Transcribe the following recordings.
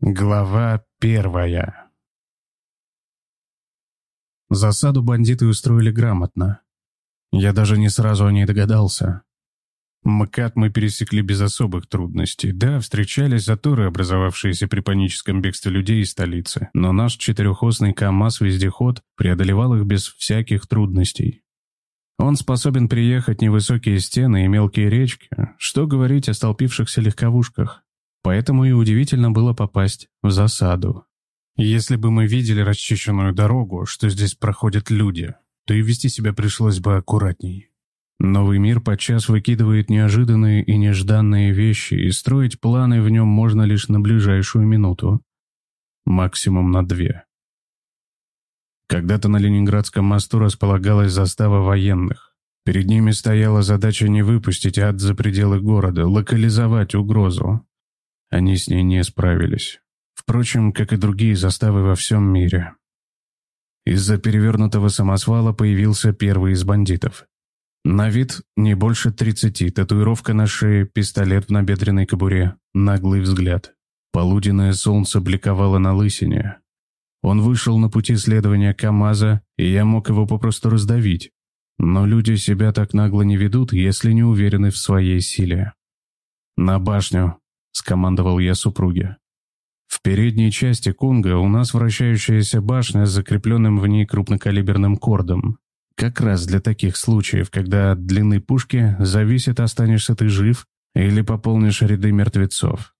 Глава первая Засаду бандиты устроили грамотно. Я даже не сразу о ней догадался. МКАД мы пересекли без особых трудностей. Да, встречались заторы, образовавшиеся при паническом бегстве людей из столицы, но наш четырехосный КАМАЗ-вездеход преодолевал их без всяких трудностей. Он способен приехать невысокие стены и мелкие речки, что говорить о столпившихся легковушках. Поэтому и удивительно было попасть в засаду. Если бы мы видели расчищенную дорогу, что здесь проходят люди, то и вести себя пришлось бы аккуратней. Новый мир подчас выкидывает неожиданные и нежданные вещи, и строить планы в нем можно лишь на ближайшую минуту. Максимум на две. Когда-то на Ленинградском мосту располагалась застава военных. Перед ними стояла задача не выпустить ад за пределы города, локализовать угрозу. Они с ней не справились. Впрочем, как и другие заставы во всем мире. Из-за перевернутого самосвала появился первый из бандитов. На вид не больше тридцати, татуировка на шее, пистолет в набедренной кобуре, наглый взгляд. Полуденное солнце бликовало на лысине. Он вышел на пути следования КамАЗа, и я мог его попросту раздавить. Но люди себя так нагло не ведут, если не уверены в своей силе. «На башню», — скомандовал я супруге. В передней части Кунга у нас вращающаяся башня с закрепленным в ней крупнокалиберным кордом. Как раз для таких случаев, когда от длины пушки зависит, останешься ты жив или пополнишь ряды мертвецов.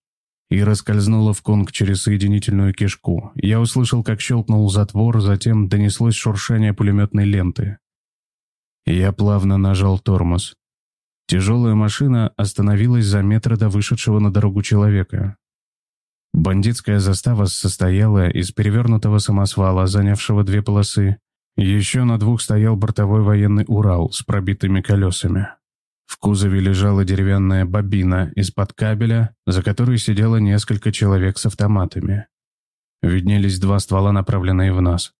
И раскользнула в Кунг через соединительную кишку. Я услышал, как щелкнул затвор, затем донеслось шуршание пулеметной ленты. Я плавно нажал тормоз. Тяжелая машина остановилась за метр до вышедшего на дорогу человека. Бандитская застава состояла из перевернутого самосвала, занявшего две полосы. Еще на двух стоял бортовой военный «Урал» с пробитыми колесами. В кузове лежала деревянная бобина из-под кабеля, за которой сидело несколько человек с автоматами. Виднелись два ствола, направленные в нас.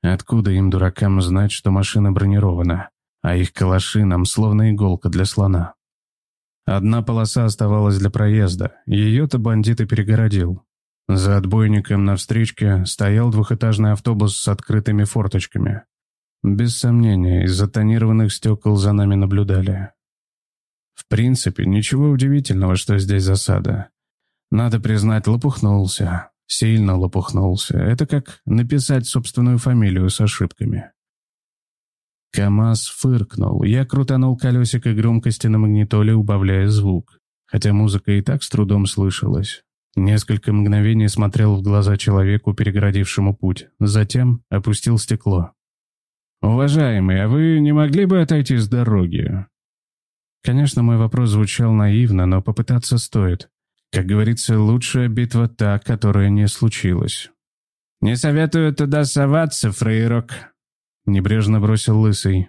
Откуда им, дуракам, знать, что машина бронирована? А их калаши нам словно иголка для слона. Одна полоса оставалась для проезда, ее-то бандит и перегородил. За отбойником на встречке стоял двухэтажный автобус с открытыми форточками. Без сомнения, из-за тонированных стекол за нами наблюдали. В принципе, ничего удивительного, что здесь засада. Надо признать, лопухнулся. Сильно лопухнулся. Это как написать собственную фамилию с ошибками. КамАЗ фыркнул. Я крутанул колесико громкости на магнитоле, убавляя звук. Хотя музыка и так с трудом слышалась. Несколько мгновений смотрел в глаза человеку, перегородившему путь. Затем опустил стекло. «Уважаемый, а вы не могли бы отойти с дороги?» Конечно, мой вопрос звучал наивно, но попытаться стоит. Как говорится, лучшая битва та, которая не случилась. «Не советую туда соваться, фрейрок», Небрежно бросил Лысый.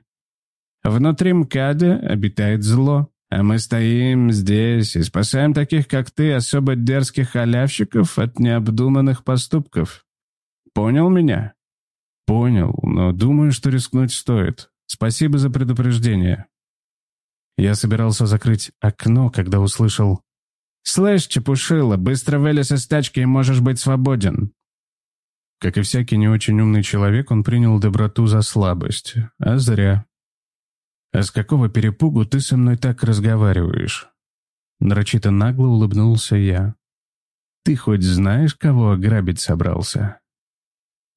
«Внутри МКАДа обитает зло, а мы стоим здесь и спасаем таких, как ты, особо дерзких халявщиков от необдуманных поступков. Понял меня?» «Понял, но думаю, что рискнуть стоит. Спасибо за предупреждение». Я собирался закрыть окно, когда услышал «Слышь, Чепушила, быстро вылез из тачки и можешь быть свободен. Как и всякий не очень умный человек, он принял доброту за слабость. А зря. «А с какого перепугу ты со мной так разговариваешь?» Нарочито нагло улыбнулся я. «Ты хоть знаешь, кого ограбить собрался?»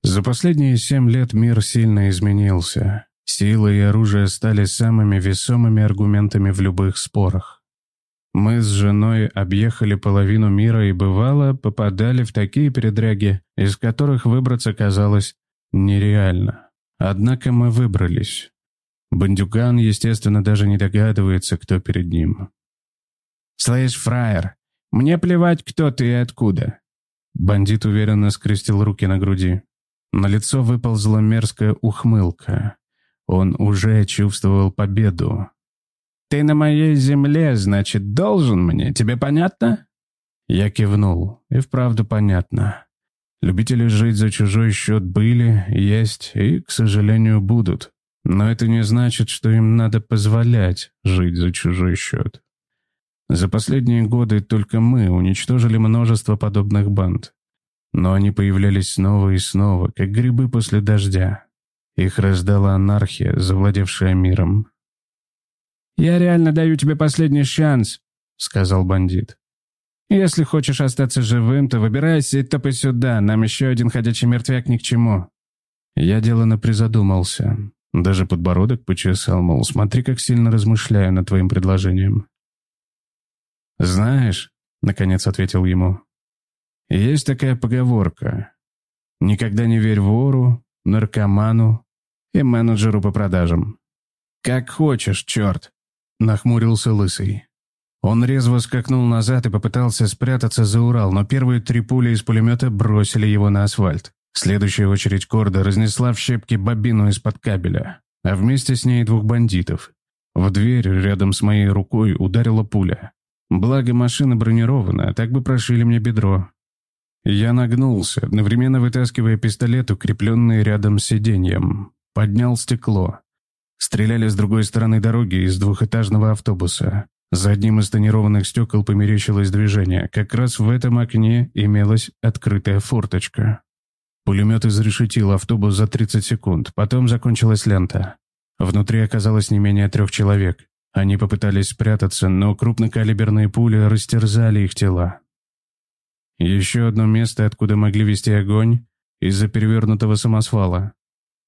За последние семь лет мир сильно изменился. Сила и оружие стали самыми весомыми аргументами в любых спорах. Мы с женой объехали половину мира и, бывало, попадали в такие передряги, из которых выбраться казалось нереально. Однако мы выбрались. Бандюган, естественно, даже не догадывается, кто перед ним. «Слышь, фраер, мне плевать, кто ты и откуда». Бандит уверенно скрестил руки на груди. На лицо выползла мерзкая ухмылка. Он уже чувствовал победу, ты на моей земле, значит, должен мне. Тебе понятно?» Я кивнул. И вправду понятно. Любители жить за чужой счет были, есть и, к сожалению, будут. Но это не значит, что им надо позволять жить за чужой счет. За последние годы только мы уничтожили множество подобных банд. Но они появлялись снова и снова, как грибы после дождя. Их рождала анархия, завладевшая миром. «Я реально даю тебе последний шанс», — сказал бандит. «Если хочешь остаться живым, то выбирайся и топай сюда, нам еще один ходячий мертвяк ни к чему». Я делано призадумался. Даже подбородок почесал, мол, смотри, как сильно размышляю над твоим предложением. «Знаешь», — наконец ответил ему, — «есть такая поговорка. Никогда не верь вору, наркоману и менеджеру по продажам. Как хочешь, черт!» — нахмурился Лысый. Он резво скакнул назад и попытался спрятаться за Урал, но первые три пули из пулемета бросили его на асфальт. Следующая очередь Корда разнесла в щепки бобину из-под кабеля, а вместе с ней двух бандитов. В дверь рядом с моей рукой ударила пуля. Благо машина бронированная, так бы прошили мне бедро. Я нагнулся, одновременно вытаскивая пистолет, укрепленный рядом с сиденьем. Поднял стекло. Стреляли с другой стороны дороги из двухэтажного автобуса. За одним из тонированных стекол померещилось движение. Как раз в этом окне имелась открытая форточка. Пулемет изрешетил автобус за 30 секунд, потом закончилась лента. Внутри оказалось не менее трех человек. Они попытались спрятаться, но крупнокалиберные пули растерзали их тела. Еще одно место, откуда могли вести огонь, из-за перевернутого самосвала.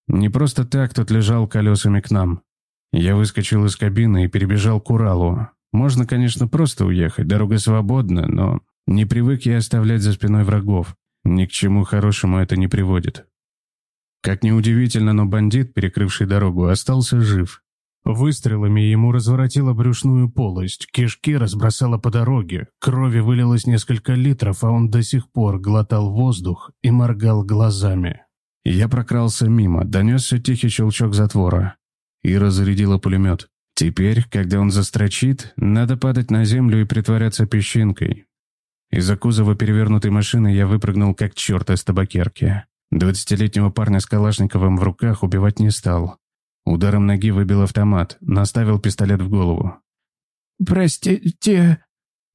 Не просто так тот лежал колесами к нам. Я выскочил из кабины и перебежал к Уралу. Можно, конечно, просто уехать, дорога свободна, но не привык я оставлять за спиной врагов. Ни к чему хорошему это не приводит. Как ни удивительно, но бандит, перекрывший дорогу, остался жив. Выстрелами ему разворотило брюшную полость, кишки разбросало по дороге, крови вылилось несколько литров, а он до сих пор глотал воздух и моргал глазами. Я прокрался мимо, донесся тихий щелчок затвора. И разрядила пулемет. Теперь, когда он застрочит, надо падать на землю и притворяться песчинкой. Из-за кузова перевернутой машины я выпрыгнул как черт из табакерки. Двадцатилетнего парня с Калашниковым в руках убивать не стал. Ударом ноги выбил автомат, наставил пистолет в голову. «Простите...»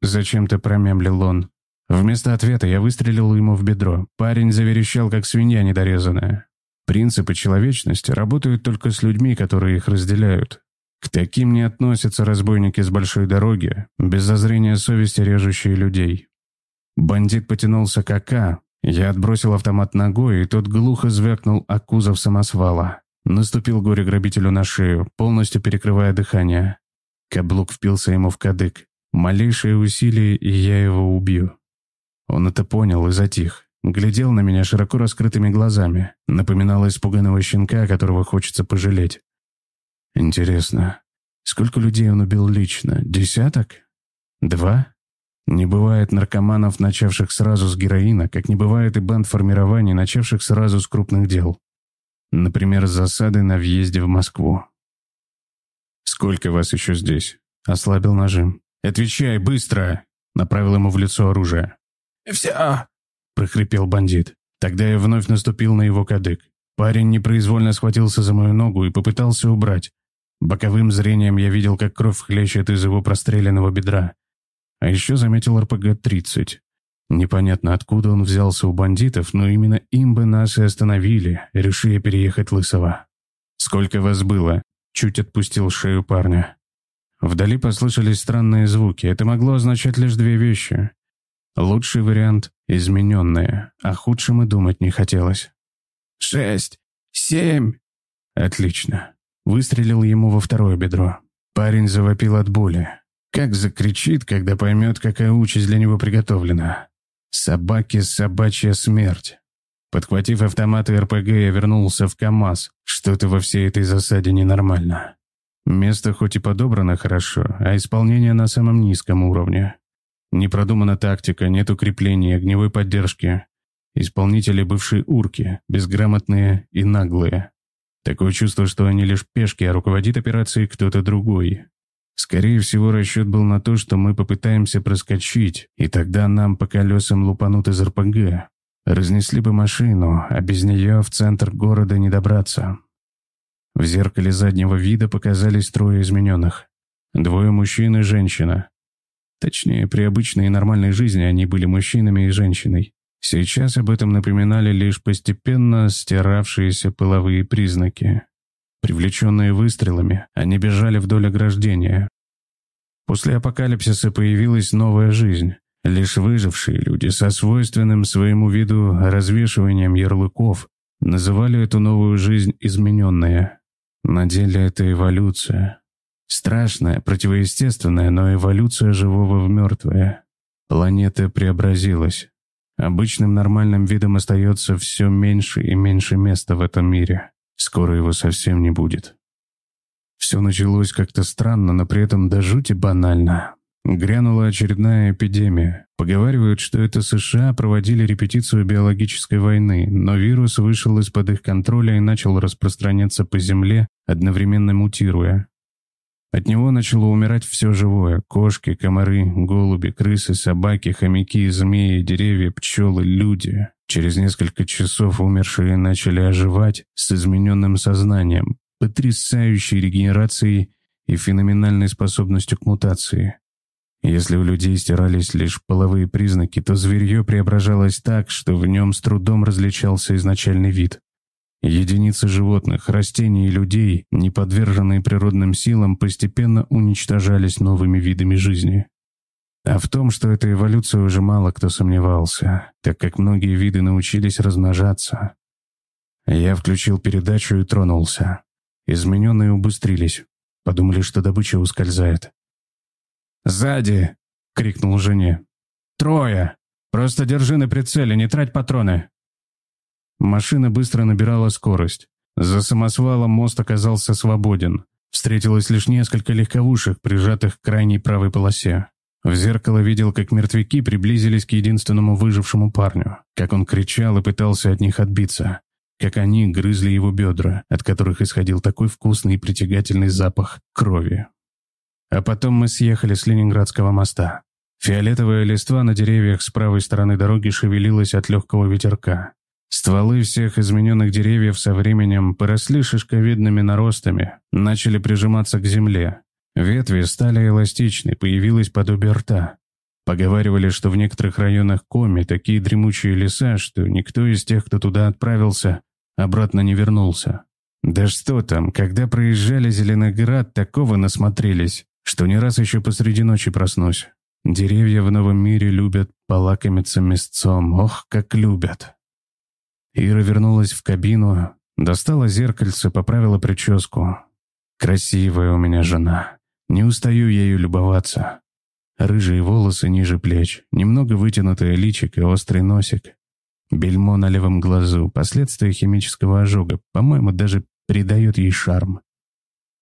Зачем-то промямлил он. Вместо ответа я выстрелил ему в бедро. Парень заверещал, как свинья недорезанная. Принципы человечности работают только с людьми, которые их разделяют. К таким не относятся разбойники с большой дороги, без зазрения совести режущие людей. Бандит потянулся к АК. Я отбросил автомат ногой, и тот глухо звякнул о кузов самосвала. Наступил горе-грабителю на шею, полностью перекрывая дыхание. Каблук впился ему в кадык. Малейшее усилие, и я его убью. Он это понял и затих. Глядел на меня широко раскрытыми глазами. Напоминал испуганного щенка, которого хочется пожалеть. Интересно, сколько людей он убил лично? Десяток? Два? Не бывает наркоманов, начавших сразу с героина, как не бывает и банд формирований, начавших сразу с крупных дел. Например, засады на въезде в Москву. «Сколько вас еще здесь?» — ослабил нажим. «Отвечай, быстро!» — направил ему в лицо оружие. «Все!» — прохрипел бандит. Тогда я вновь наступил на его кадык. Парень непроизвольно схватился за мою ногу и попытался убрать. Боковым зрением я видел, как кровь хлещет из его простреленного бедра. А еще заметил РПГ-30. Непонятно, откуда он взялся у бандитов, но именно им бы нас и остановили, решили переехать Лысого. «Сколько вас было?» Чуть отпустил шею парня. Вдали послышались странные звуки. Это могло означать лишь две вещи. Лучший вариант — измененные, а худшем и думать не хотелось. «Шесть! Семь!» «Отлично!» Выстрелил ему во второе бедро. Парень завопил от боли. Как закричит, когда поймет, какая участь для него приготовлена. Собаки, собачья смерть. Подхватив автомат и РПГ, я вернулся в КАМАЗ. Что-то во всей этой засаде ненормально. Место хоть и подобрано хорошо, а исполнение на самом низком уровне. Не продумана тактика, нет укрепления, огневой поддержки. Исполнители бывшие урки, безграмотные и наглые. Такое чувство, что они лишь пешки, а руководит операцией кто-то другой. Скорее всего, расчет был на то, что мы попытаемся проскочить, и тогда нам по колесам лупанут из РПГ. Разнесли бы машину, а без нее в центр города не добраться. В зеркале заднего вида показались трое измененных. Двое мужчин и женщина. Точнее, при обычной и нормальной жизни они были мужчинами и женщиной. Сейчас об этом напоминали лишь постепенно стиравшиеся пыловые признаки. Привлеченные выстрелами, они бежали вдоль ограждения. После апокалипсиса появилась новая жизнь. Лишь выжившие люди со свойственным своему виду развешиванием ярлыков называли эту новую жизнь измененная. На деле это эволюция. Страшная, противоестественная, но эволюция живого в мертвое. Планета преобразилась. Обычным нормальным видом остается все меньше и меньше места в этом мире. Скоро его совсем не будет. Все началось как-то странно, но при этом до жути банально. Грянула очередная эпидемия. Поговаривают, что это США проводили репетицию биологической войны, но вирус вышел из-под их контроля и начал распространяться по Земле, одновременно мутируя. От него начало умирать все живое – кошки, комары, голуби, крысы, собаки, хомяки, змеи, деревья, пчелы, люди. Через несколько часов умершие начали оживать с измененным сознанием, потрясающей регенерацией и феноменальной способностью к мутации. Если у людей стирались лишь половые признаки, то зверье преображалось так, что в нем с трудом различался изначальный вид. Единицы животных, растений и людей, не подверженные природным силам, постепенно уничтожались новыми видами жизни. А в том, что это эволюция, уже мало кто сомневался, так как многие виды научились размножаться. Я включил передачу и тронулся. Измененные убыстрились. Подумали, что добыча ускользает. «Сзади!» — крикнул жене. «Трое! Просто держи на прицеле, не трать патроны!» Машина быстро набирала скорость. За самосвалом мост оказался свободен. Встретилось лишь несколько легковушек, прижатых к крайней правой полосе. В зеркало видел, как мертвяки приблизились к единственному выжившему парню, как он кричал и пытался от них отбиться, как они грызли его бедра, от которых исходил такой вкусный и притягательный запах крови. А потом мы съехали с Ленинградского моста. Фиолетовая листва на деревьях с правой стороны дороги шевелилась от легкого ветерка. Стволы всех измененных деревьев со временем поросли шишковидными наростами, начали прижиматься к земле. Ветви стали эластичны, появилось подобие рта. Поговаривали, что в некоторых районах Коми такие дремучие леса, что никто из тех, кто туда отправился, обратно не вернулся. Да что там, когда проезжали Зеленоград, такого насмотрелись что не раз еще посреди ночи проснусь. Деревья в новом мире любят полакомиться мясцом, ох, как любят. Ира вернулась в кабину, достала зеркальце, поправила прическу. Красивая у меня жена. Не устаю ею любоваться. Рыжие волосы ниже плеч, немного вытянутое личико, острый носик. Бельмо на левом глазу, последствия химического ожога, по-моему, даже придает ей шарм.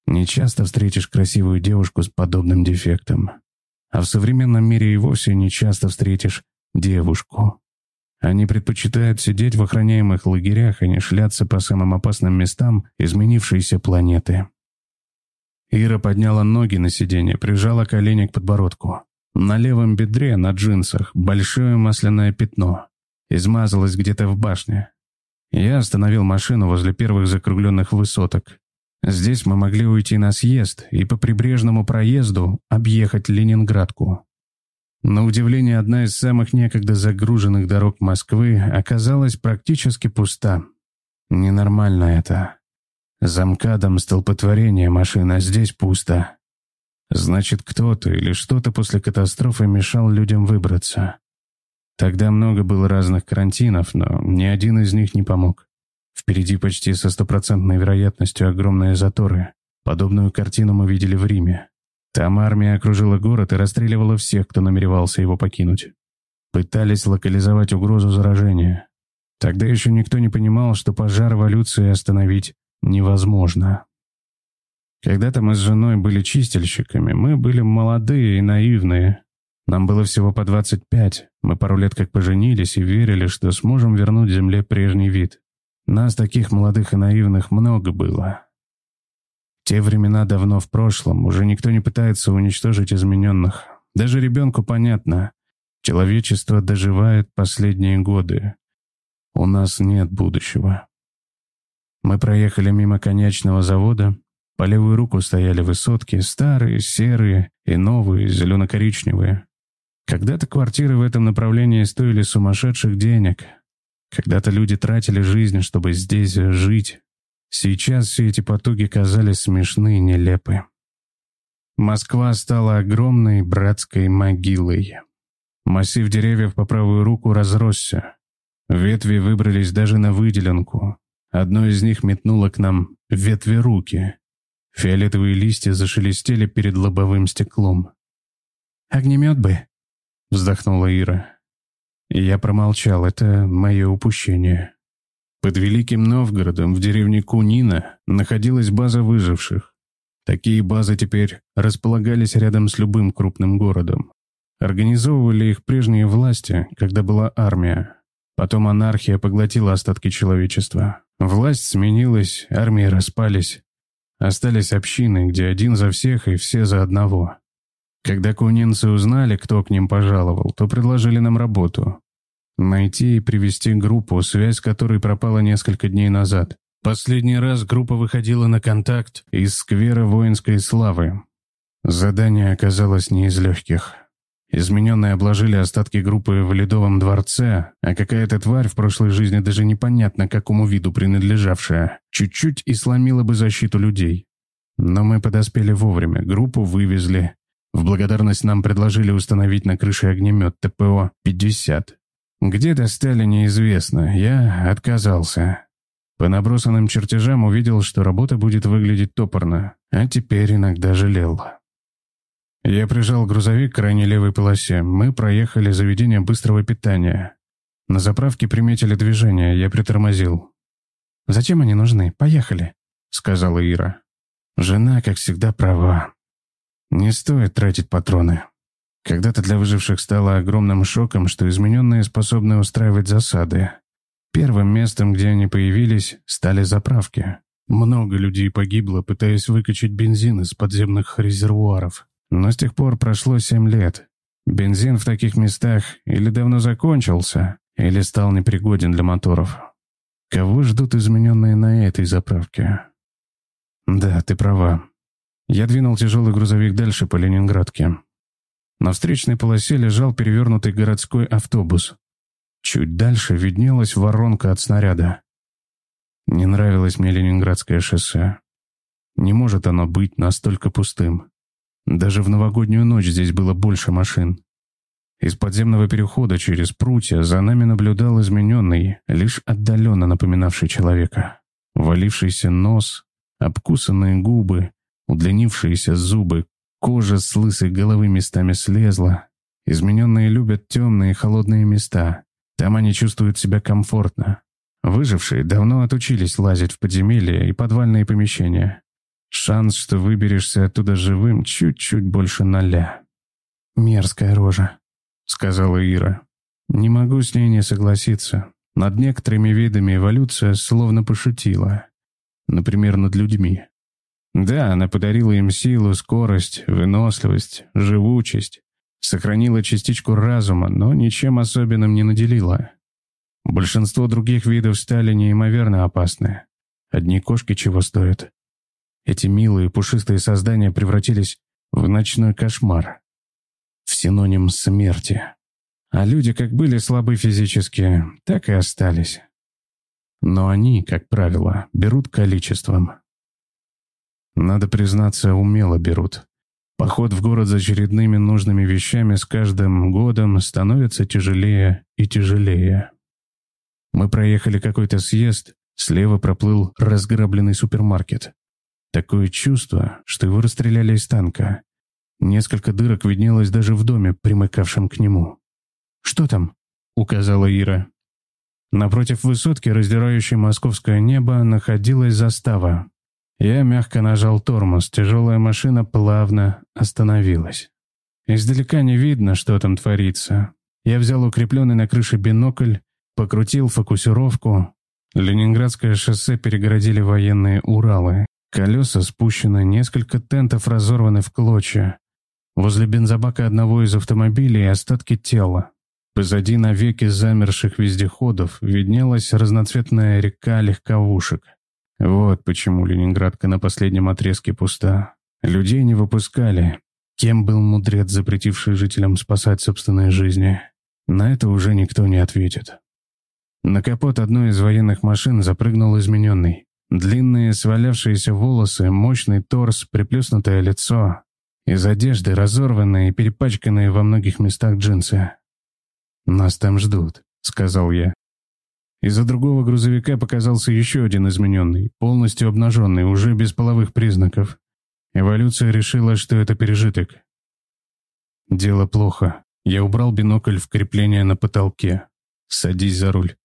Не часто встретишь красивую девушку с подобным дефектом. А в современном мире и вовсе не часто встретишь девушку. Они предпочитают сидеть в охраняемых лагерях, а не шляться по самым опасным местам изменившейся планеты. Ира подняла ноги на сиденье, прижала колени к подбородку. На левом бедре, на джинсах, большое масляное пятно. Измазалось где-то в башне. Я остановил машину возле первых закругленных высоток. Здесь мы могли уйти на съезд и по прибрежному проезду объехать Ленинградку. На удивление, одна из самых некогда загруженных дорог Москвы оказалась практически пуста. Ненормально это. За МКАДом столпотворение машины, а здесь пусто. Значит, кто-то или что-то после катастрофы мешал людям выбраться. Тогда много было разных карантинов, но ни один из них не помог. Впереди почти со стопроцентной вероятностью огромные заторы. Подобную картину мы видели в Риме. Там армия окружила город и расстреливала всех, кто намеревался его покинуть. Пытались локализовать угрозу заражения. Тогда еще никто не понимал, что пожар эволюции остановить невозможно. Когда-то мы с женой были чистильщиками, мы были молодые и наивные. Нам было всего по 25, мы пару лет как поженились и верили, что сможем вернуть Земле прежний вид. Нас, таких молодых и наивных, много было. Те времена давно в прошлом, уже никто не пытается уничтожить измененных. Даже ребенку понятно. Человечество доживает последние годы. У нас нет будущего. Мы проехали мимо конечного завода. По левую руку стояли высотки, старые, серые и новые, зелено-коричневые. Когда-то квартиры в этом направлении стоили сумасшедших денег. Когда-то люди тратили жизнь, чтобы здесь жить. Сейчас все эти потуги казались смешны и нелепы. Москва стала огромной братской могилой. Массив деревьев по правую руку разросся. Ветви выбрались даже на выделенку. Одно из них метнуло к нам ветви руки. Фиолетовые листья зашелестели перед лобовым стеклом. «Огнемет бы», — вздохнула Ира. Я промолчал, это мое упущение. Под Великим Новгородом в деревне Кунина находилась база выживших. Такие базы теперь располагались рядом с любым крупным городом. Организовывали их прежние власти, когда была армия. Потом анархия поглотила остатки человечества. Власть сменилась, армии распались. Остались общины, где один за всех и все за одного. Когда кунинцы узнали, кто к ним пожаловал, то предложили нам работу. Найти и привести группу, связь которой пропала несколько дней назад. Последний раз группа выходила на контакт из сквера воинской славы. Задание оказалось не из легких. Измененные обложили остатки группы в Ледовом дворце, а какая-то тварь в прошлой жизни даже непонятно какому виду принадлежавшая, чуть-чуть и сломила бы защиту людей. Но мы подоспели вовремя, группу вывезли, в благодарность нам предложили установить на крыше огнемет ТПО-50. Где достали, неизвестно. Я отказался. По набросанным чертежам увидел, что работа будет выглядеть топорно, а теперь иногда жалел. Я прижал грузовик к крайней левой полосе. Мы проехали заведение быстрого питания. На заправке приметили движение, я притормозил. «Зачем они нужны? Поехали», — сказала Ира. Жена, как всегда, права. Не стоит тратить патроны. Когда-то для выживших стало огромным шоком, что измененные способны устраивать засады. Первым местом, где они появились, стали заправки. Много людей погибло, пытаясь выкачать бензин из подземных резервуаров. Но с тех пор прошло семь лет. Бензин в таких местах или давно закончился, или стал непригоден для моторов. Кого ждут измененные на этой заправке? Да, ты права. Я двинул тяжелый грузовик дальше по Ленинградке. На встречной полосе лежал перевернутый городской автобус. Чуть дальше виднелась воронка от снаряда. Не нравилось мне Ленинградское шоссе. Не может оно быть настолько пустым. Даже в новогоднюю ночь здесь было больше машин. Из подземного перехода через прутья за нами наблюдал измененный, лишь отдаленно напоминавший человека. Валившийся нос, обкусанные губы, Удлинившиеся зубы, кожа с лысой головы местами слезла. Измененные любят темные холодные места. Там они чувствуют себя комфортно. Выжившие давно отучились лазить в подземелья и подвальные помещения. Шанс, что выберешься оттуда живым, чуть-чуть больше ноля. «Мерзкая рожа», — сказала Ира. «Не могу с ней не согласиться. Над некоторыми видами эволюция словно пошутила. Например, над людьми. Да, она подарила им силу, скорость, выносливость, живучесть. Сохранила частичку разума, но ничем особенным не наделила. Большинство других видов стали неимоверно опасны. Одни кошки чего стоят. Эти милые пушистые создания превратились в ночной кошмар. В синоним смерти. А люди как были слабы физически, так и остались. Но они, как правило, берут количеством. Надо признаться, умело берут. Поход в город за очередными нужными вещами с каждым годом становится тяжелее и тяжелее. Мы проехали какой-то съезд, слева проплыл разграбленный супермаркет. Такое чувство, что его расстреляли из танка. Несколько дырок виднелось даже в доме, примыкавшем к нему. «Что там?» — указала Ира. Напротив высотки, раздирающей московское небо, находилась застава. Я мягко нажал тормоз, тяжелая машина плавно остановилась. Издалека не видно, что там творится. Я взял укрепленный на крыше бинокль, покрутил фокусировку. Ленинградское шоссе перегородили военные Уралы. Колеса спущены, несколько тентов разорваны в клочья. Возле бензобака одного из автомобилей остатки тела. Позади навеки замерших вездеходов виднелась разноцветная река легковушек. Вот почему Ленинградка на последнем отрезке пуста. Людей не выпускали. Кем был мудрец, запретивший жителям спасать собственные жизни? На это уже никто не ответит. На капот одной из военных машин запрыгнул измененный. Длинные свалявшиеся волосы, мощный торс, приплюснутое лицо. Из одежды разорванные и перепачканные во многих местах джинсы. «Нас там ждут», — сказал я. Из-за другого грузовика показался еще один измененный, полностью обнаженный, уже без половых признаков. Эволюция решила, что это пережиток. Дело плохо. Я убрал бинокль в крепление на потолке. Садись за руль.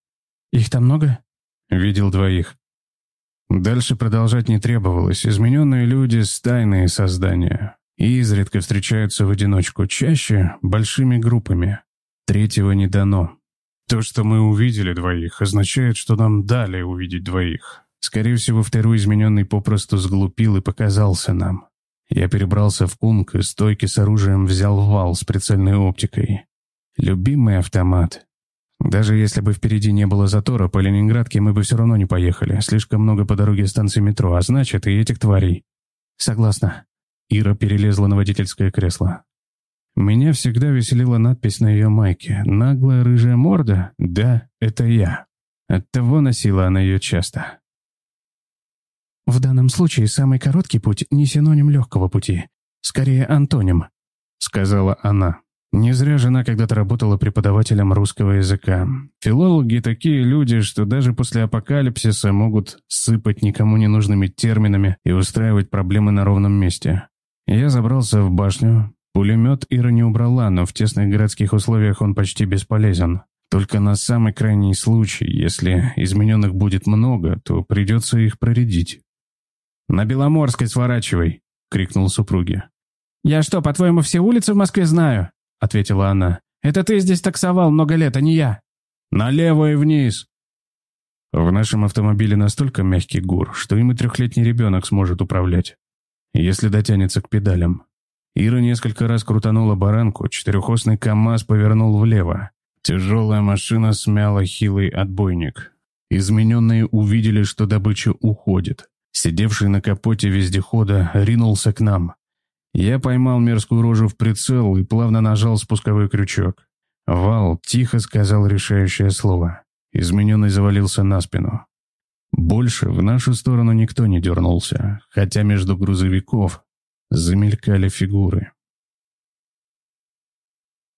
Их там много? Видел двоих. Дальше продолжать не требовалось. Измененные люди — стайные создания. И изредка встречаются в одиночку, чаще — большими группами. Третьего не дано. То, что мы увидели двоих, означает, что нам дали увидеть двоих. Скорее всего, второй измененный попросту сглупил и показался нам. Я перебрался в кунг и стойки с оружием взял вал с прицельной оптикой. Любимый автомат. Даже если бы впереди не было затора, по Ленинградке мы бы все равно не поехали. Слишком много по дороге станции метро, а значит, и этих тварей. Согласна. Ира перелезла на водительское кресло. Меня всегда веселила надпись на ее майке. «Наглая рыжая морда? Да, это я». Оттого носила она ее часто. В данном случае самый короткий путь не синоним легкого пути. Скорее, антоним, сказала она. Не зря жена когда-то работала преподавателем русского языка. Филологи такие люди, что даже после апокалипсиса могут сыпать никому не нужными терминами и устраивать проблемы на ровном месте. Я забрался в башню, Пулемет Ира не убрала, но в тесных городских условиях он почти бесполезен. Только на самый крайний случай, если измененных будет много, то придется их проредить. «На Беломорской сворачивай!» — крикнул супруге. «Я что, по-твоему, все улицы в Москве знаю?» — ответила она. «Это ты здесь таксовал много лет, а не я». «Налево и вниз!» В нашем автомобиле настолько мягкий гур, что им и трехлетний ребенок сможет управлять, если дотянется к педалям. Ира несколько раз крутанула баранку, четырехосный КамАЗ повернул влево. Тяжелая машина смяла хилый отбойник. Измененные увидели, что добыча уходит. Сидевший на капоте вездехода ринулся к нам. Я поймал мерзкую рожу в прицел и плавно нажал спусковой крючок. Вал тихо сказал решающее слово. Измененный завалился на спину. Больше в нашу сторону никто не дернулся, хотя между грузовиков замелькали фигуры.